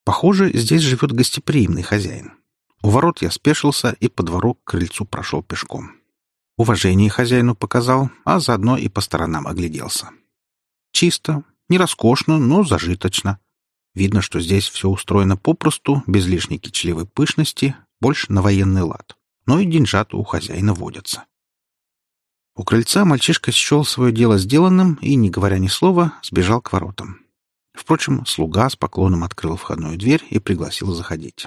Похоже, здесь живет гостеприимный хозяин. У ворот я спешился и по двору к крыльцу прошел пешком. Уважение хозяину показал, а заодно и по сторонам огляделся. Чисто, не роскошно, но зажиточно. Видно, что здесь все устроено попросту, без лишней кичливой пышности, больше на военный лад. Но и деньжат у хозяина водятся. У крыльца мальчишка счел свое дело сделанным и, не говоря ни слова, сбежал к воротам. Впрочем, слуга с поклоном открыл входную дверь и пригласил заходить.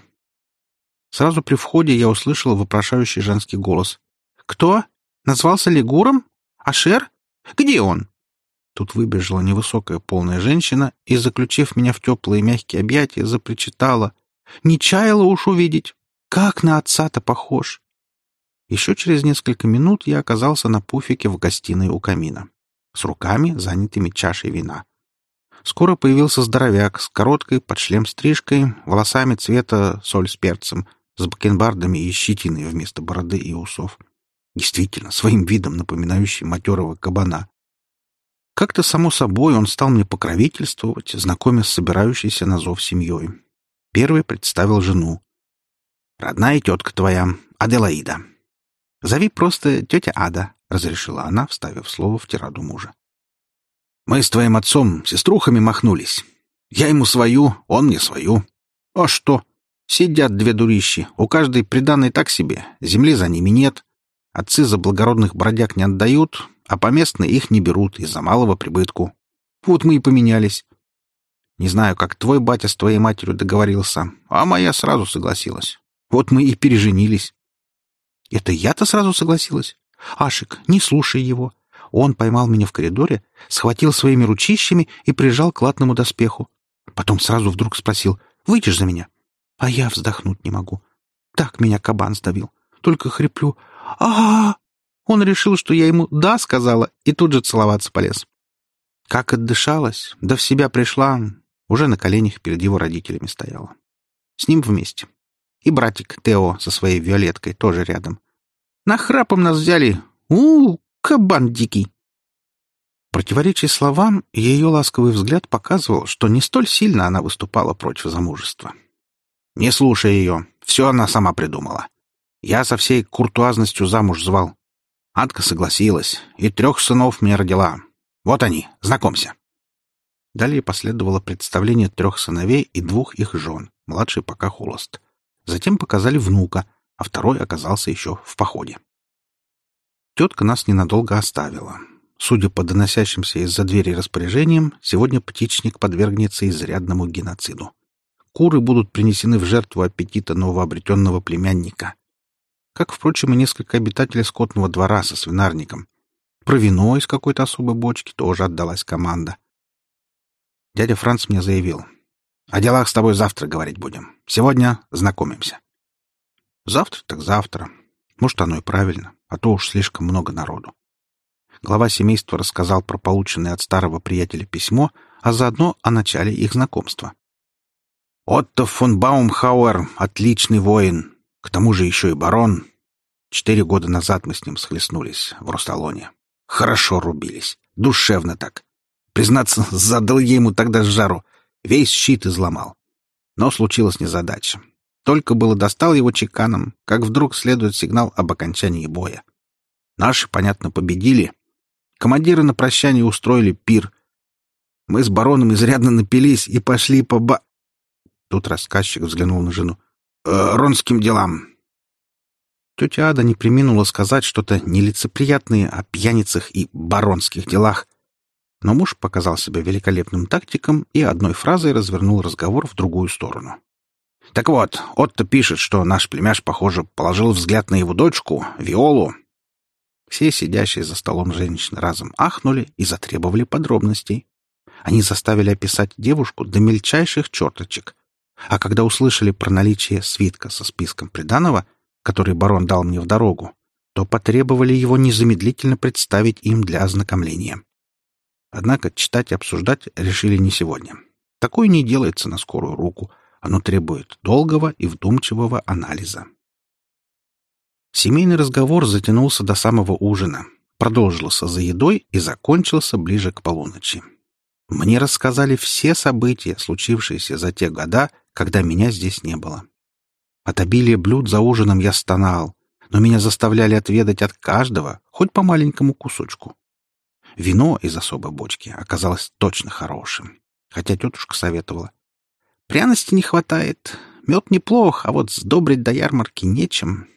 Сразу при входе я услышал вопрошающий женский голос. «Кто? Назвался Лигуром? Ашер? Где он?» Тут выбежала невысокая полная женщина и, заключив меня в теплые мягкие объятия, запричитала. «Не чаяла уж увидеть! Как на отца-то похож!» Еще через несколько минут я оказался на пуфике в гостиной у камина, с руками, занятыми чашей вина. Скоро появился здоровяк с короткой под шлем стрижкой, волосами цвета соль с перцем, с бакенбардами и щетиной вместо бороды и усов. Действительно, своим видом напоминающий матерого кабана. Как-то само собой он стал мне покровительствовать, знакомя с собирающейся на зов семьей. Первый представил жену. «Родная тетка твоя, Аделаида. Зови просто тетя Ада», — разрешила она, вставив слово в тираду мужа. «Мы с твоим отцом сеструхами махнулись. Я ему свою, он мне свою. А что? Сидят две дурищи, у каждой приданной так себе, земли за ними нет. Отцы за благородных бродяг не отдают, а поместные их не берут из-за малого прибытку. Вот мы и поменялись. Не знаю, как твой батя с твоей матерью договорился, а моя сразу согласилась. Вот мы и переженились. Это я-то сразу согласилась? Ашик, не слушай его. Он поймал меня в коридоре, схватил своими ручищами и прижал к латному доспеху. Потом сразу вдруг спросил, выйдешь за меня? А я вздохнуть не могу. Так меня кабан сдавил. Только хриплю. а а, -а! Он решил, что я ему «да» сказала, и тут же целоваться полез. Как отдышалась, да в себя пришла, уже на коленях перед его родителями стояла. С ним вместе. И братик Тео со своей Виолеткой тоже рядом. Нахрапом нас взяли. у, кабан дикий. Противоречие словам, ее ласковый взгляд показывал, что не столь сильно она выступала против замужества. «Не слушай ее. Все она сама придумала. Я со всей куртуазностью замуж звал. Адка согласилась, и трех сынов мне родила. Вот они, знакомься». Далее последовало представление трех сыновей и двух их жен, младший пока холост. Затем показали внука, а второй оказался еще в походе. Тетка нас ненадолго оставила. Судя по доносящимся из-за двери распоряжениям, сегодня птичник подвергнется изрядному геноциду. Куры будут принесены в жертву аппетита новообретенного племянника. Как, впрочем, и несколько обитателей скотного двора со свинарником. Про вино из какой-то особой бочки тоже отдалась команда. Дядя Франц мне заявил. О делах с тобой завтра говорить будем. Сегодня знакомимся. Завтра так завтра. Может, оно и правильно, а то уж слишком много народу. Глава семейства рассказал про полученное от старого приятеля письмо, а заодно о начале их знакомства. «Отто фон Баумхауэр — отличный воин, к тому же еще и барон. Четыре года назад мы с ним схлестнулись в Русталоне. Хорошо рубились, душевно так. Признаться, задал я ему тогда жару, весь щит изломал. Но случилась незадача. Только было достал его чеканом, как вдруг следует сигнал об окончании боя. Наши, понятно, победили, Командиры на прощание устроили пир. Мы с бароном изрядно напились и пошли по ба... Тут рассказчик взглянул на жену. «Э, «Ронским делам». Тетя Ада не приминула сказать что-то нелицеприятное о пьяницах и баронских делах. Но муж показал себя великолепным тактиком и одной фразой развернул разговор в другую сторону. «Так вот, Отто пишет, что наш племяш, похоже, положил взгляд на его дочку, Виолу, все сидящие за столом женщины разом ахнули и затребовали подробностей. Они заставили описать девушку до мельчайших черточек. А когда услышали про наличие свитка со списком приданого, который барон дал мне в дорогу, то потребовали его незамедлительно представить им для ознакомления. Однако читать и обсуждать решили не сегодня. Такое не делается на скорую руку, оно требует долгого и вдумчивого анализа. Семейный разговор затянулся до самого ужина, продолжился за едой и закончился ближе к полуночи. Мне рассказали все события, случившиеся за те года, когда меня здесь не было. От обилия блюд за ужином я стонал, но меня заставляли отведать от каждого хоть по маленькому кусочку. Вино из особой бочки оказалось точно хорошим, хотя тетушка советовала. Пряности не хватает, мед неплох, а вот сдобрить до ярмарки нечем.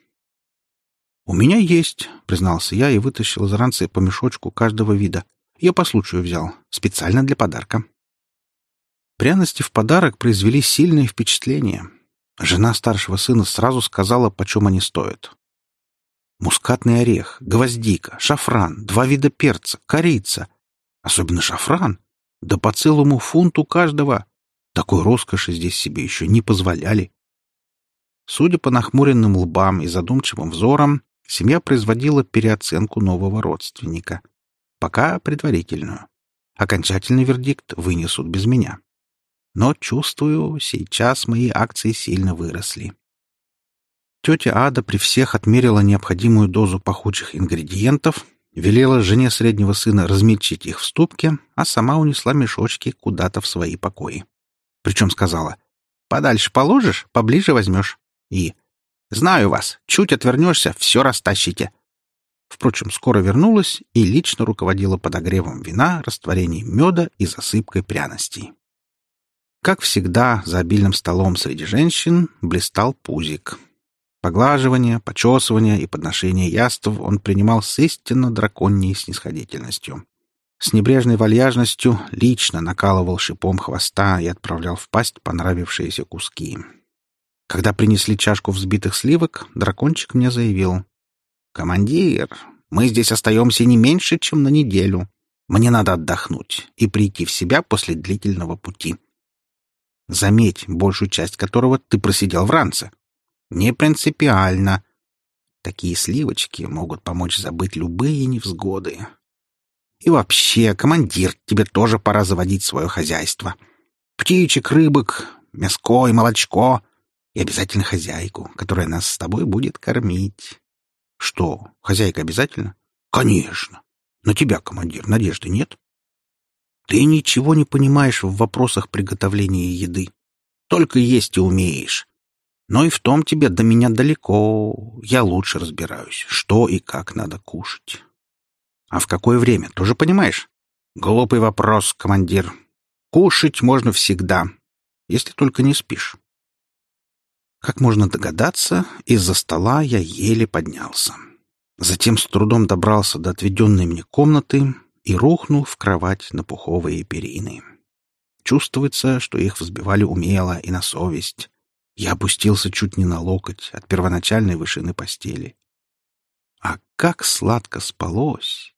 «У меня есть», — признался я и вытащил из ранца по мешочку каждого вида. Я по случаю взял, специально для подарка. Пряности в подарок произвели сильное впечатление. Жена старшего сына сразу сказала, почем они стоят. Мускатный орех, гвоздика, шафран, два вида перца, корица. Особенно шафран. Да по целому фунту каждого. Такой роскоши здесь себе еще не позволяли. Судя по нахмуренным лбам и задумчивым взорам, семья производила переоценку нового родственника. Пока предварительную. Окончательный вердикт вынесут без меня. Но, чувствую, сейчас мои акции сильно выросли. Тетя Ада при всех отмерила необходимую дозу пахучих ингредиентов, велела жене среднего сына размельчить их в ступке, а сама унесла мешочки куда-то в свои покои. Причем сказала, «Подальше положишь, поближе возьмешь». И Знаю вас. Чуть отвернешься, все растащите. Впрочем, скоро вернулась и лично руководила подогревом вина, растворением меда и засыпкой пряностей. Как всегда, за обильным столом среди женщин блистал пузик. Поглаживание, почесывание и подношение яств он принимал с истинно драконьей снисходительностью. С небрежной вальяжностью лично накалывал шипом хвоста и отправлял в пасть понравившиеся куски. Когда принесли чашку взбитых сливок, дракончик мне заявил. «Командир, мы здесь остаемся не меньше, чем на неделю. Мне надо отдохнуть и прийти в себя после длительного пути. Заметь, большую часть которого ты просидел в ранце. Не принципиально. Такие сливочки могут помочь забыть любые невзгоды. И вообще, командир, тебе тоже пора заводить свое хозяйство. Птичек, рыбок, мяско и молочко. И обязательно хозяйку, которая нас с тобой будет кормить. Что, хозяйка обязательно? Конечно. На тебя, командир, надежды нет? Ты ничего не понимаешь в вопросах приготовления еды. Только есть и умеешь. Но и в том тебе до меня далеко. Я лучше разбираюсь, что и как надо кушать. А в какое время, тоже понимаешь? Глупый вопрос, командир. Кушать можно всегда, если только не спишь. Как можно догадаться, из-за стола я еле поднялся. Затем с трудом добрался до отведенной мне комнаты и рухнул в кровать на пуховые перины. Чувствуется, что их взбивали умело и на совесть. Я опустился чуть не на локоть от первоначальной вышины постели. А как сладко спалось!